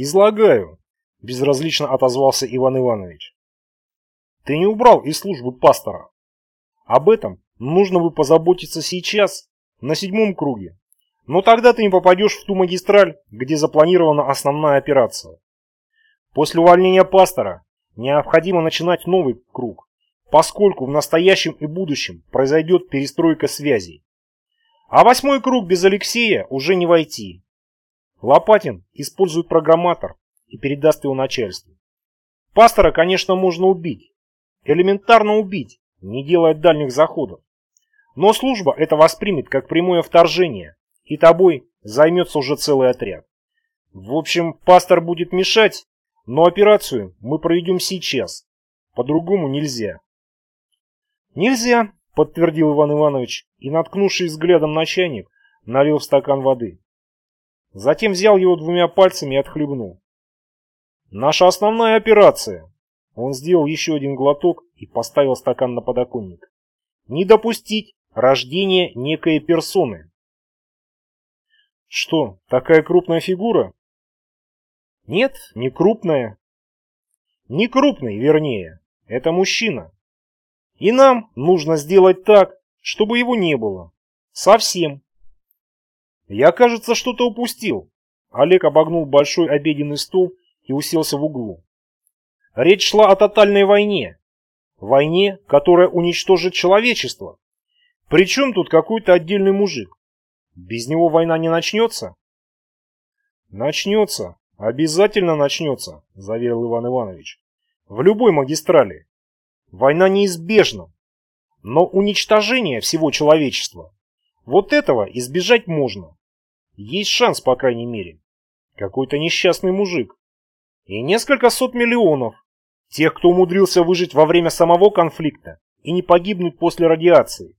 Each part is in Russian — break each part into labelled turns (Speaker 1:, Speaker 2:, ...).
Speaker 1: «Излагаю», — безразлично отозвался Иван Иванович. «Ты не убрал из службы пастора. Об этом нужно бы позаботиться сейчас, на седьмом круге. Но тогда ты не попадешь в ту магистраль, где запланирована основная операция. После увольнения пастора необходимо начинать новый круг, поскольку в настоящем и будущем произойдет перестройка связей. А восьмой круг без Алексея уже не войти. Лопатин использует программатор и передаст его начальству. Пастора, конечно, можно убить. Элементарно убить, не делая дальних заходов. Но служба это воспримет как прямое вторжение, и тобой займется уже целый отряд. В общем, пастор будет мешать, но операцию мы проведем сейчас. По-другому нельзя. Нельзя, подтвердил Иван Иванович и, наткнувшись взглядом на чайник, налил в стакан воды. Затем взял его двумя пальцами и отхлебнул. «Наша основная операция!» Он сделал еще один глоток и поставил стакан на подоконник. «Не допустить рождения некой персоны». «Что, такая крупная фигура?» «Нет, не крупная». «Не крупный, вернее. Это мужчина. И нам нужно сделать так, чтобы его не было. Совсем. Я, кажется, что-то упустил. Олег обогнул большой обеденный стол и уселся в углу. Речь шла о тотальной войне. Войне, которая уничтожит человечество. Причем тут какой-то отдельный мужик? Без него война не начнется? Начнется. Обязательно начнется, заверил Иван Иванович. В любой магистрали. Война неизбежна. Но уничтожение всего человечества, вот этого избежать можно. Есть шанс, по крайней мере. Какой-то несчастный мужик. И несколько сот миллионов. Тех, кто умудрился выжить во время самого конфликта и не погибнуть после радиации.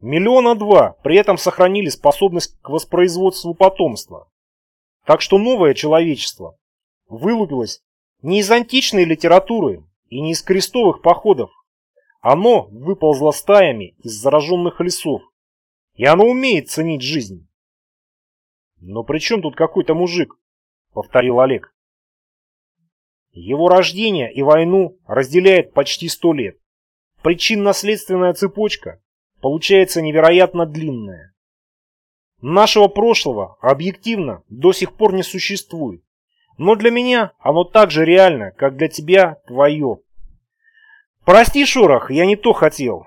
Speaker 1: Миллиона два при этом сохранили способность к воспроизводству потомства. Так что новое человечество вылупилось не из античной литературы и не из крестовых походов. Оно выползло стаями из зараженных лесов. И оно умеет ценить жизнь. «Но при чем тут какой-то мужик?» — повторил Олег. Его рождение и войну разделяет почти сто лет. Причинно-следственная цепочка получается невероятно длинная. Нашего прошлого объективно до сих пор не существует, но для меня оно так же реально, как для тебя твое. Прости, Шорох, я не то хотел.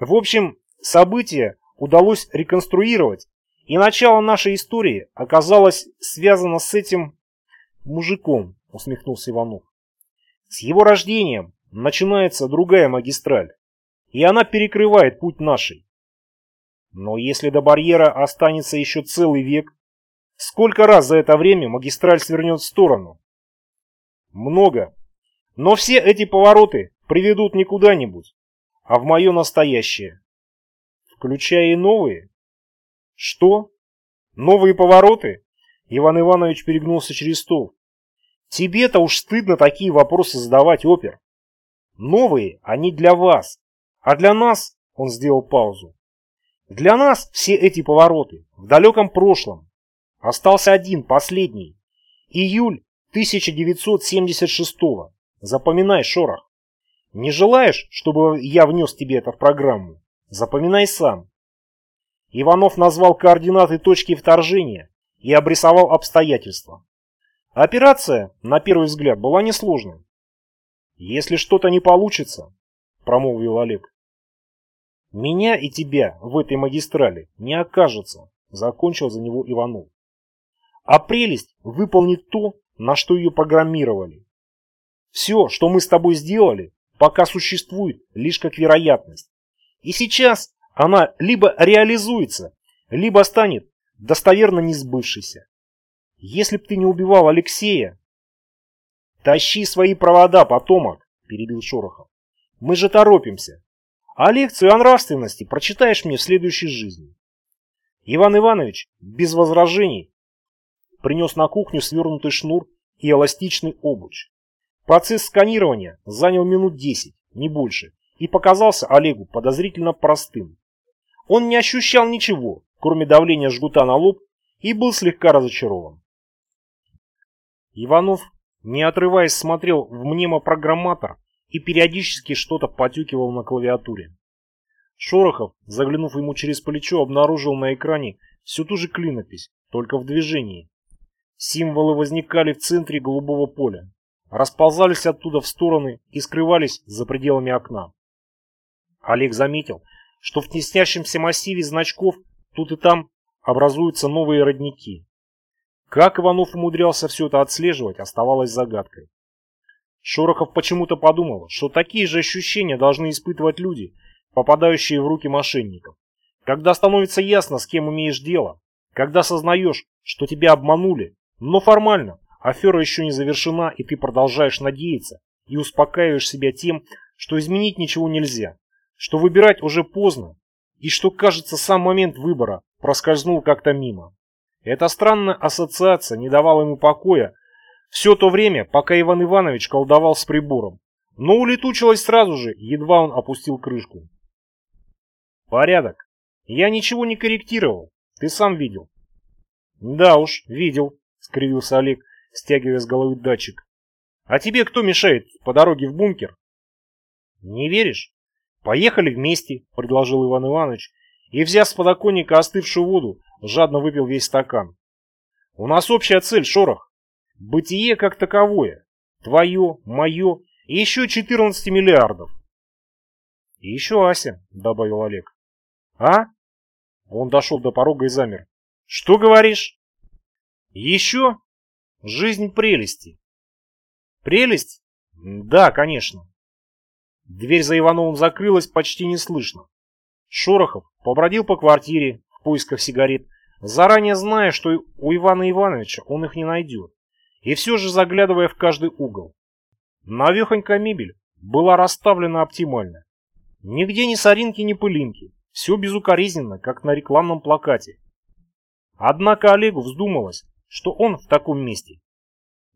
Speaker 1: В общем, события удалось реконструировать и начало нашей истории оказалось связано с этим мужиком, усмехнулся Иванов. С его рождением начинается другая магистраль, и она перекрывает путь нашей. Но если до барьера останется еще целый век, сколько раз за это время магистраль свернет в сторону? Много. Но все эти повороты приведут не куда-нибудь, а в мое настоящее. Включая и новые. Что? Новые повороты? Иван Иванович перегнулся через стол. Тебе-то уж стыдно такие вопросы задавать, опер. Новые, они для вас. А для нас, он сделал паузу, для нас все эти повороты в далеком прошлом. Остался один, последний. Июль 1976 -го. Запоминай, Шорох. Не желаешь, чтобы я внес тебе это в программу? Запоминай сам. Иванов назвал координаты точки вторжения и обрисовал обстоятельства. Операция, на первый взгляд, была несложной. «Если что-то не получится», — промолвил Олег. «Меня и тебя в этой магистрали не окажется», — закончил за него Иванов. «А прелесть выполнит то, на что ее программировали. Все, что мы с тобой сделали, пока существует лишь как вероятность. И сейчас она либо реализуется, либо станет достоверно несбывшейся. Если б ты не убивал Алексея... Тащи свои провода, потомок, перебил Шорохов. Мы же торопимся. А лекцию о нравственности прочитаешь мне в следующей жизни. Иван Иванович, без возражений, принес на кухню свернутый шнур и эластичный обуч. Процесс сканирования занял минут десять, не больше, и показался Олегу подозрительно простым. Он не ощущал ничего, кроме давления жгута на лоб, и был слегка разочарован. Иванов, не отрываясь, смотрел в мнемопрограмматор и периодически что-то потюкивал на клавиатуре. Шорохов, заглянув ему через плечо, обнаружил на экране всю ту же клинопись, только в движении. Символы возникали в центре голубого поля, расползались оттуда в стороны и скрывались за пределами окна. Олег заметил, что в теснящемся массиве значков тут и там образуются новые родники. Как Иванов умудрялся все это отслеживать, оставалось загадкой. Шорохов почему-то подумал, что такие же ощущения должны испытывать люди, попадающие в руки мошенников. Когда становится ясно, с кем имеешь дело, когда сознаешь, что тебя обманули, но формально афера еще не завершена и ты продолжаешь надеяться и успокаиваешь себя тем, что изменить ничего нельзя, что выбирать уже поздно и что, кажется, сам момент выбора проскользнул как-то мимо. Эта странная ассоциация не давала ему покоя все то время, пока Иван Иванович колдовал с прибором, но улетучилась сразу же, едва он опустил крышку. «Порядок. Я ничего не корректировал. Ты сам видел». «Да уж, видел», — скривился Олег, стягивая с головы датчик. «А тебе кто мешает по дороге в бункер?» «Не веришь? Поехали вместе», — предложил Иван Иванович, и, взяв с подоконника остывшую воду, жадно выпил весь стакан. «У нас общая цель, Шорох. Бытие как таковое. Твое, мое и еще 14 миллиардов». «И еще Ася», — добавил Олег. «А?» Он дошел до порога и замер. «Что говоришь?» «Еще?» «Жизнь прелести». «Прелесть?» «Да, конечно». Дверь за Ивановым закрылась почти неслышно. Шорохов побродил по квартире в поисках сигарет, заранее зная, что у Ивана Ивановича он их не найдет, и все же заглядывая в каждый угол. Навехонькая мебель была расставлена оптимально. Нигде ни соринки, ни пылинки, все безукоризненно, как на рекламном плакате. Однако Олегу вздумалось, что он в таком месте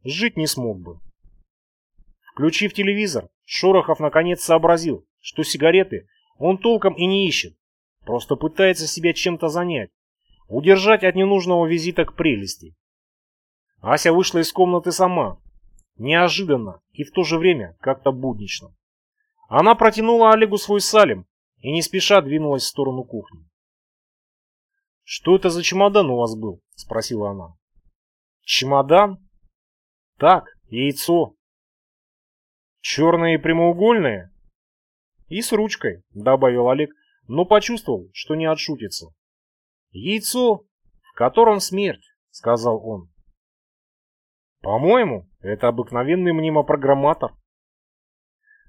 Speaker 1: жить не смог бы. Включив телевизор, Шорохов наконец сообразил, что сигареты он толком и не ищет, просто пытается себя чем-то занять, удержать от ненужного визита к прелести. Ася вышла из комнаты сама, неожиданно и в то же время как-то буднично. Она протянула Олегу свой салим и не спеша двинулась в сторону кухни. «Что это за чемодан у вас был?» – спросила она. «Чемодан?» «Так, яйцо». «Черное и прямоугольное?» «И с ручкой», — добавил Олег, но почувствовал, что не отшутится. «Яйцо, в котором смерть», — сказал он. «По-моему, это обыкновенный мнемопрограмматор».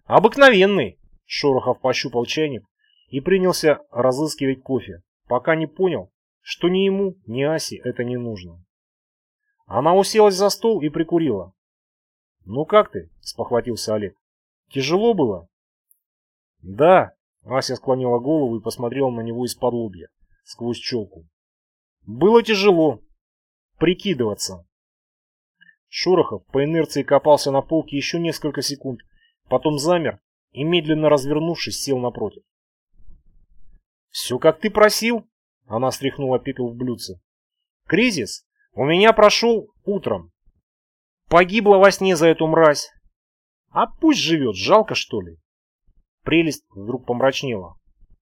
Speaker 1: «Обыкновенный», — Шорохов пощупал чайник и принялся разыскивать кофе, пока не понял, что ни ему, ни Асе это не нужно. Она уселась за стол и прикурила. «Ну как ты?» – спохватился Олег. «Тяжело было?» «Да», – Ася склонила голову и посмотрела на него из-под лобья, сквозь челку. «Было тяжело. Прикидываться». Шорохов по инерции копался на полке еще несколько секунд, потом замер и, медленно развернувшись, сел напротив. «Все, как ты просил», — она стряхнула пепел в блюдце. «Кризис у меня прошел утром. Погибла во сне за эту мразь. А пусть живет, жалко что ли. Прелесть вдруг помрачнела.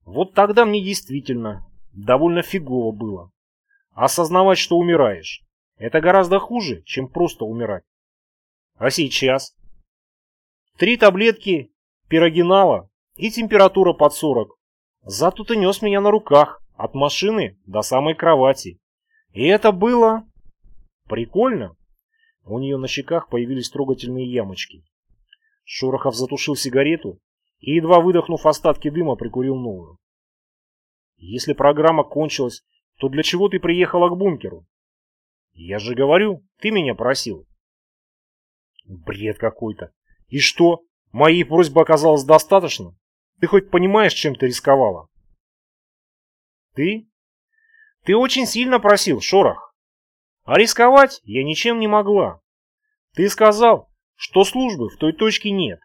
Speaker 1: Вот тогда мне действительно довольно фигово было. Осознавать, что умираешь, это гораздо хуже, чем просто умирать. А сейчас? Три таблетки пирогинала и температура под 40. Зато ты нес меня на руках, от машины до самой кровати. И это было... Прикольно. У нее на щеках появились трогательные ямочки. Шорохов затушил сигарету и, едва выдохнув остатки дыма, прикурил новую. Если программа кончилась, то для чего ты приехала к бункеру? Я же говорю, ты меня просил. Бред какой-то. И что, моей просьбы оказалось достаточно? Ты хоть понимаешь, чем ты рисковала? Ты? Ты очень сильно просил, Шорох. А рисковать я ничем не могла. Ты сказал, что службы в той точке нет.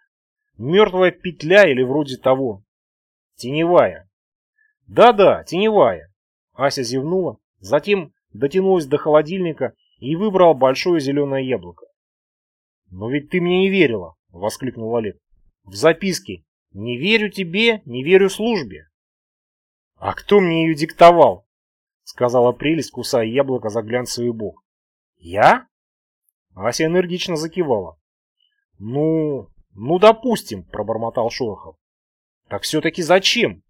Speaker 1: Мертвая петля или вроде того. Теневая. Да-да, теневая. Ася зевнула, затем дотянулась до холодильника и выбрала большое зеленое яблоко. «Но ведь ты мне не верила!» — воскликнул Олег. «В записке «Не верю тебе, не верю службе». «А кто мне ее диктовал?» — сказала прелесть, кусая яблоко за глянцевый бок. «Я?» Ася энергично закивала. «Ну, ну, допустим», — пробормотал Шорохов. «Так все-таки зачем?»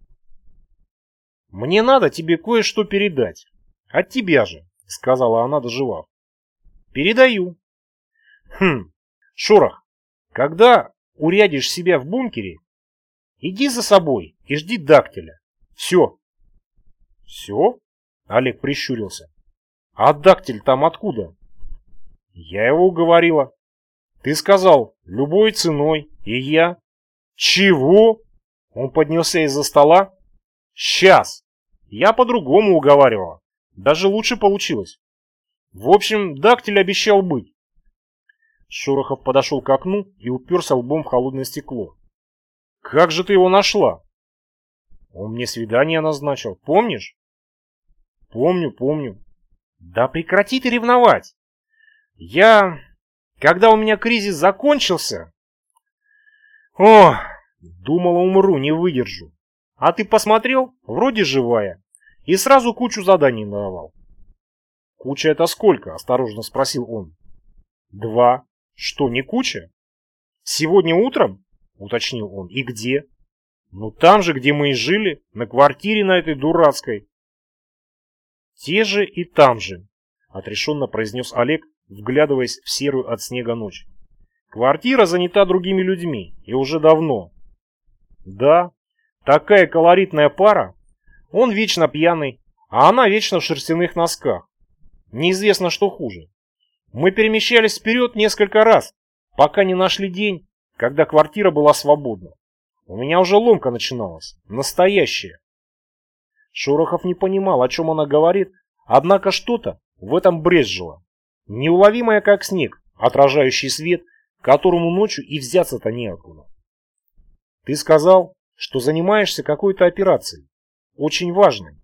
Speaker 1: «Мне надо тебе кое-что передать. От тебя же», — сказала она, доживав. «Передаю». «Хм, Шорох, когда урядишь себя в бункере, иди за собой и жди дактиля. Все». «Все?» — Олег прищурился. «А дактиль там откуда?» «Я его уговорила. Ты сказал, любой ценой, и я...» «Чего?» Он поднялся из-за стола. «Сейчас! Я по-другому уговаривала. Даже лучше получилось. В общем, дактиль обещал быть. Шорохов подошел к окну и уперся лбом в холодное стекло. «Как же ты его нашла?» «Он мне свидание назначил, помнишь?» «Помню, помню». «Да прекрати ты ревновать! Я... Когда у меня кризис закончился...» «О, думала, умру, не выдержу. А ты посмотрел? Вроде живая. И сразу кучу заданий надавал». «Куча это сколько?» – осторожно спросил он. «Два. Что, не куча? Сегодня утром? Уточнил он. И где? Ну там же, где мы и жили, на квартире на этой дурацкой. Те же и там же, отрешенно произнес Олег, вглядываясь в серую от снега ночь. Квартира занята другими людьми, и уже давно. Да, такая колоритная пара. Он вечно пьяный, а она вечно в шерстяных носках. Неизвестно, что хуже. Мы перемещались вперед несколько раз, пока не нашли день, когда квартира была свободна. У меня уже ломка начиналась, настоящая. Шорохов не понимал, о чем она говорит, однако что-то в этом брезжило. Неуловимое, как снег, отражающий свет, которому ночью и взяться-то неоткуда. Ты сказал, что занимаешься какой-то операцией, очень важной.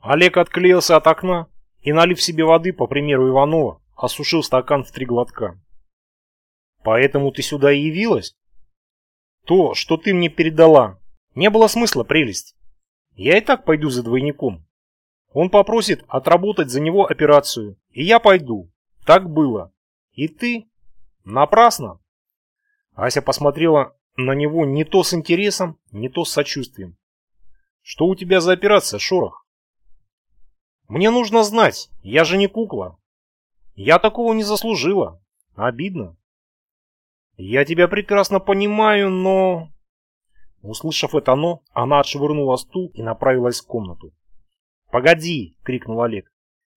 Speaker 1: Олег отклеился от окна и, налив себе воды, по примеру Иванова, осушил стакан в три глотка. «Поэтому ты сюда и явилась?» «То, что ты мне передала, не было смысла, прелесть. Я и так пойду за двойником. Он попросит отработать за него операцию, и я пойду. Так было. И ты? Напрасно?» Ася посмотрела на него не то с интересом, не то с сочувствием. «Что у тебя за операция, Шорох?» «Мне нужно знать, я же не кукла. Я такого не заслужила. Обидно. Я тебя прекрасно понимаю, но... Услышав это «но», она отшвырнула стул и направилась в комнату. «Погоди!» — крикнул Олег.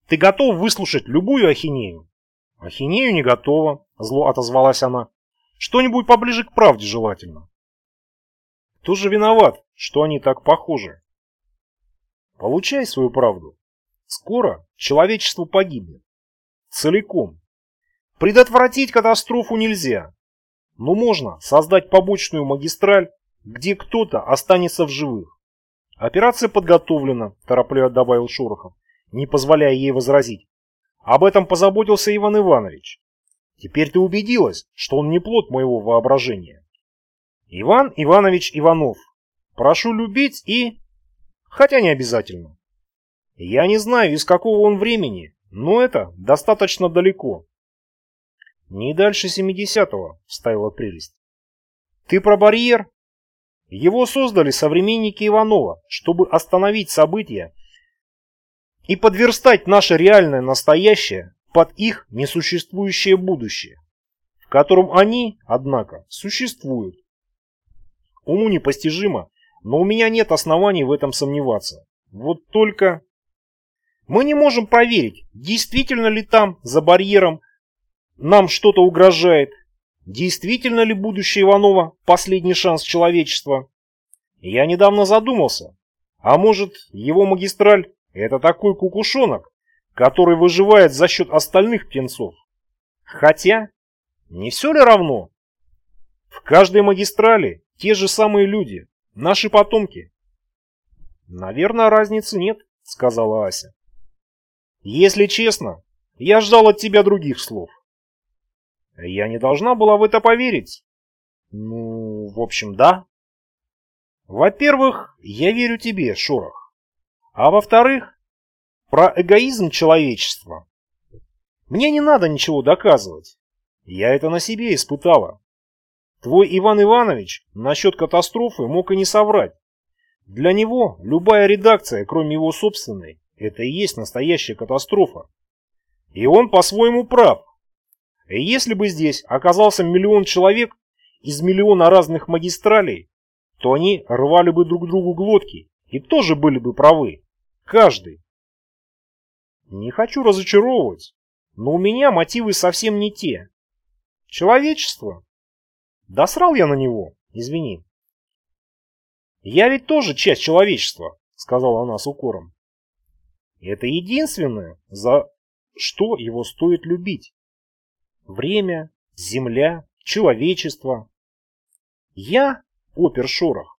Speaker 1: «Ты готов выслушать любую ахинею?» «Ахинею не готова», — зло отозвалась она. «Что-нибудь поближе к правде желательно». «Кто же виноват, что они так похожи?» «Получай свою правду. Скоро человечество погибнет целиком. Предотвратить катастрофу нельзя, но можно создать побочную магистраль, где кто-то останется в живых. Операция подготовлена, торопливо добавил Шорохов, не позволяя ей возразить. Об этом позаботился Иван Иванович. Теперь ты убедилась, что он не плод моего воображения. Иван Иванович Иванов. Прошу любить и... Хотя не обязательно. Я не знаю, из какого он времени, но это достаточно далеко. Не дальше 70-го, вставила прелесть. Ты про барьер? Его создали современники Иванова, чтобы остановить события и подверстать наше реальное настоящее под их несуществующее будущее, в котором они, однако, существуют. Уму непостижимо, но у меня нет оснований в этом сомневаться. Вот только... Мы не можем проверить, действительно ли там, за барьером, нам что-то угрожает. Действительно ли будущее Иванова последний шанс человечества? Я недавно задумался. А может, его магистраль – это такой кукушонок, который выживает за счет остальных птенцов? Хотя, не все ли равно? В каждой магистрали те же самые люди, наши потомки. Наверное, разницы нет, сказала Ася. Если честно, я ждал от тебя других слов. Я не должна была в это поверить. Ну, в общем, да. Во-первых, я верю тебе, Шорох. А во-вторых, про эгоизм человечества. Мне не надо ничего доказывать. Я это на себе испытала. Твой Иван Иванович насчет катастрофы мог и не соврать. Для него любая редакция, кроме его собственной, это и есть настоящая катастрофа. И он по-своему прав. Если бы здесь оказался миллион человек из миллиона разных магистралей, то они рвали бы друг другу глотки и тоже были бы правы. Каждый. Не хочу разочаровывать, но у меня мотивы совсем не те. Человечество? Да срал я на него, извини. Я ведь тоже часть человечества, сказала она с укором. Это единственное, за что его стоит любить. Время, земля, человечество. Я, опер Шорох,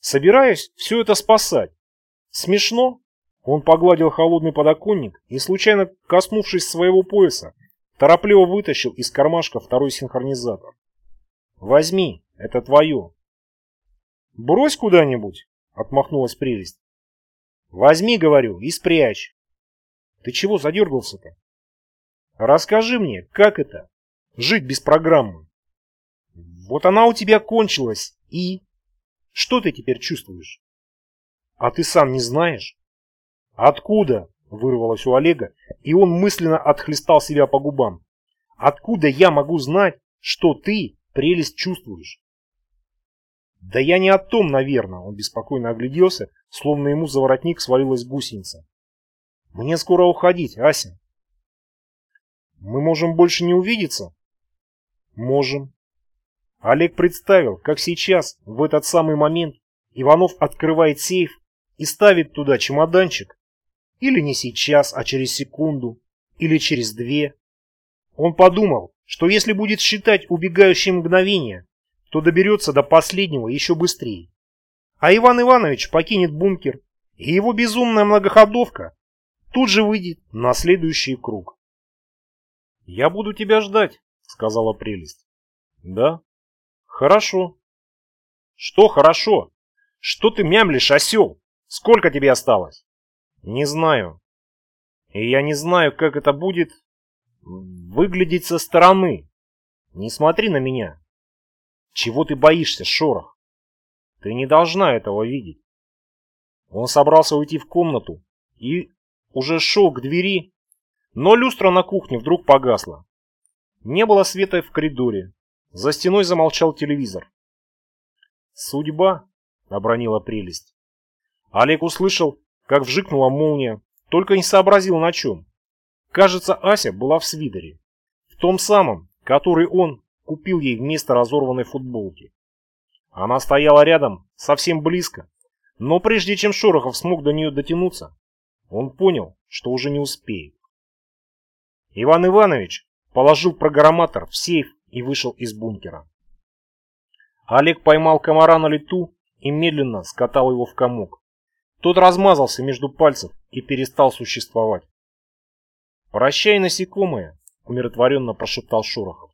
Speaker 1: собираюсь все это спасать. Смешно? Он погладил холодный подоконник и, случайно коснувшись своего пояса, торопливо вытащил из кармашка второй синхронизатор. «Возьми, это твое». «Брось куда-нибудь», — отмахнулась прелесть. «Возьми, говорю, и спрячь». «Ты чего задергался-то?» Расскажи мне, как это? Жить без программы. Вот она у тебя кончилась, и... Что ты теперь чувствуешь? А ты сам не знаешь? Откуда? Вырвалось у Олега, и он мысленно отхлестал себя по губам. Откуда я могу знать, что ты прелесть чувствуешь? Да я не о том, наверное, он беспокойно огляделся, словно ему за воротник свалилась гусеница. Мне скоро уходить, Ася. Мы можем больше не увидеться? Можем. Олег представил, как сейчас, в этот самый момент, Иванов открывает сейф и ставит туда чемоданчик. Или не сейчас, а через секунду, или через две. Он подумал, что если будет считать убегающие мгновения, то доберется до последнего еще быстрее. А Иван Иванович покинет бункер, и его безумная многоходовка тут же выйдет на следующий круг. «Я буду тебя ждать», — сказала прелесть. «Да? Хорошо». «Что хорошо? Что ты мямлишь, осел? Сколько тебе осталось?» «Не знаю. И я не знаю, как это будет выглядеть со стороны. Не смотри на меня. Чего ты боишься, Шорох? Ты не должна этого видеть». Он собрался уйти в комнату и уже шел к двери, но люстра на кухне вдруг погасла. Не было света в коридоре. За стеной замолчал телевизор. «Судьба», — обронила прелесть. Олег услышал, как вжикнула молния, только не сообразил на чем. Кажется, Ася была в свитере. В том самом, который он купил ей вместо разорванной футболки. Она стояла рядом, совсем близко, но прежде чем Шорохов смог до нее дотянуться, он понял, что уже не успеет. Иван Иванович положил программатор в сейф и вышел из бункера. Олег поймал комара на лету и медленно скатал его в комок. Тот размазался между пальцев и перестал существовать. «Прощай, насекомые», — умиротворенно прошептал Шорохов.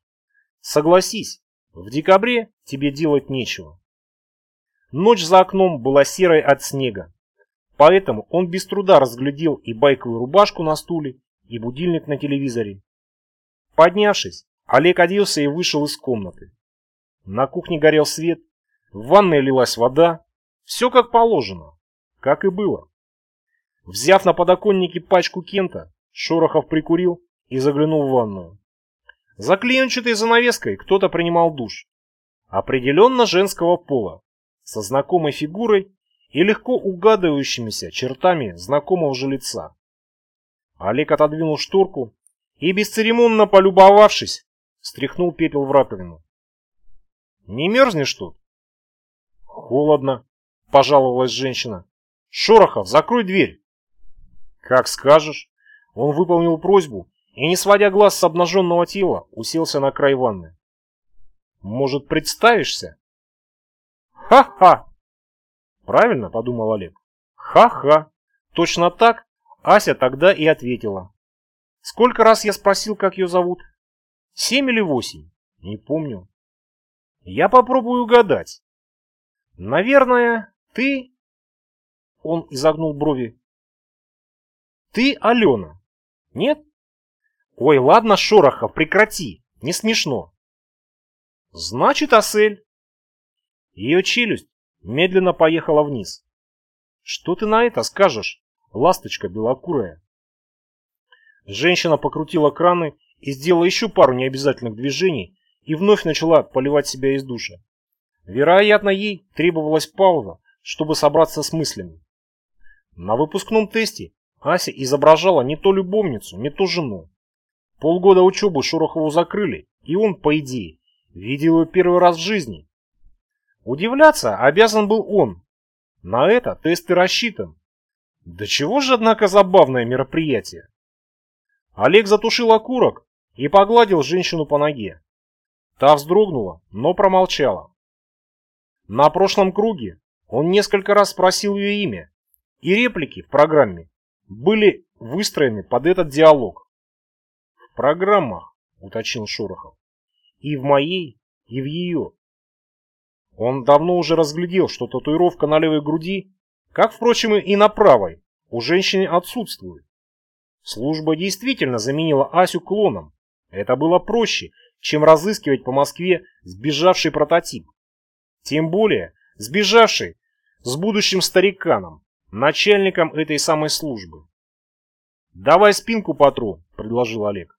Speaker 1: «Согласись, в декабре тебе делать нечего». Ночь за окном была серой от снега, поэтому он без труда разглядел и байковую рубашку на стуле, и будильник на телевизоре. Поднявшись, Олег оделся и вышел из комнаты. На кухне горел свет, в ванной лилась вода, все как положено, как и было. Взяв на подоконнике пачку кента, Шорохов прикурил и заглянул в ванную. За клеенчатой занавеской кто-то принимал душ. Определенно женского пола, со знакомой фигурой и легко угадывающимися чертами знакомого же лица. Олег отодвинул шторку и, бесцеремонно полюбовавшись, стряхнул пепел в раковину. «Не мерзнешь тут?» «Холодно», — пожаловалась женщина. «Шорохов, закрой дверь!» «Как скажешь». Он выполнил просьбу и, не сводя глаз с обнаженного тела, уселся на край ванны. «Может, представишься?» «Ха-ха!» «Правильно», — подумал Олег. «Ха-ха! Точно так, Ася тогда и ответила. Сколько раз я спросил, как ее зовут? Семь или восемь? Не помню. Я попробую угадать. Наверное, ты... Он изогнул брови. Ты Алена. Нет? Ой, ладно, Шорохов, прекрати. Не смешно. Значит, Асель. Ее челюсть медленно поехала вниз. Что ты на это скажешь, ласточка белокурая? Женщина покрутила краны и сделала еще пару необязательных движений и вновь начала поливать себя из душа. Вероятно, ей требовалась пауза, чтобы собраться с мыслями. На выпускном тесте Ася изображала не то любовницу, не то жену. Полгода учебы Шорохову закрыли, и он, по идее, видел ее первый раз в жизни. Удивляться обязан был он. На это тест и рассчитан. Да чего же, однако, забавное мероприятие. Олег затушил окурок и погладил женщину по ноге. Та вздрогнула, но промолчала. На прошлом круге он несколько раз спросил ее имя, и реплики в программе были выстроены под этот диалог. «В программах», — уточнил Шорохов, — «и в моей, и в ее». Он давно уже разглядел, что татуировка на левой груди, как, впрочем, и на правой, у женщины отсутствует. Служба действительно заменила Асю клоном. Это было проще, чем разыскивать по Москве сбежавший прототип. Тем более, сбежавший с будущим стариканом, начальником этой самой службы. «Давай спинку потру», — предложил Олег.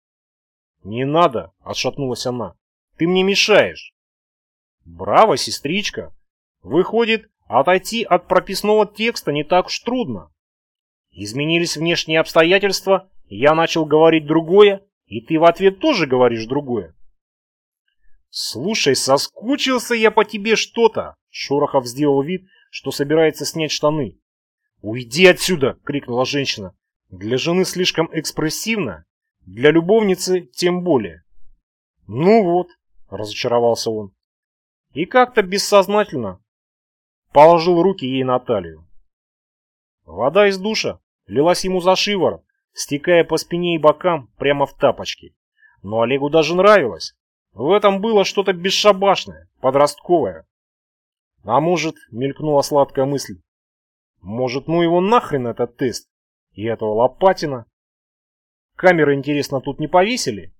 Speaker 1: «Не надо», — отшатнулась она. «Ты мне мешаешь». «Браво, сестричка! Выходит, отойти от прописного текста не так уж трудно. Изменились внешние обстоятельства, я начал говорить другое, и ты в ответ тоже говоришь другое. «Слушай, соскучился я по тебе что-то!» Шорохов сделал вид, что собирается снять штаны. «Уйди отсюда!» — крикнула женщина. «Для жены слишком экспрессивно, для любовницы тем более». «Ну вот», — разочаровался он. И как-то бессознательно положил руки ей на талию. Вода из душа лилась ему за шиворот, стекая по спине и бокам прямо в тапочки. Но Олегу даже нравилось. В этом было что-то бесшабашное, подростковое. А может, мелькнула сладкая мысль, может, ну его нахрен этот тест и этого Лопатина? Камеры, интересно, тут не повесили?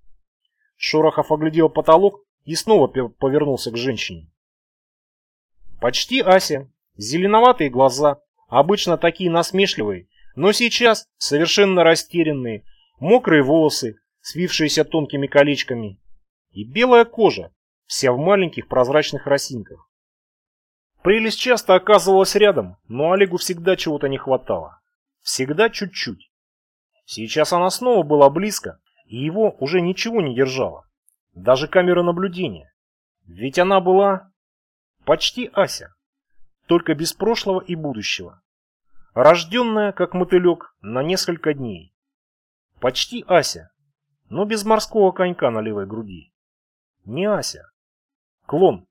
Speaker 1: Шорохов оглядел потолок и снова повернулся к женщине. Почти Ася, зеленоватые глаза, обычно такие насмешливые, но сейчас совершенно растерянные, мокрые волосы, свившиеся тонкими колечками, и белая кожа, вся в маленьких прозрачных росинках. Прелесть часто оказывалась рядом, но Олегу всегда чего-то не хватало. Всегда чуть-чуть. Сейчас она снова была близко, и его уже ничего не держало. Даже камера наблюдения. Ведь она была почти Ася только без прошлого и будущего. Рожденная, как мотылек, на несколько дней. Почти Ася, но без морского конька на левой груди. Не Ася. Клон.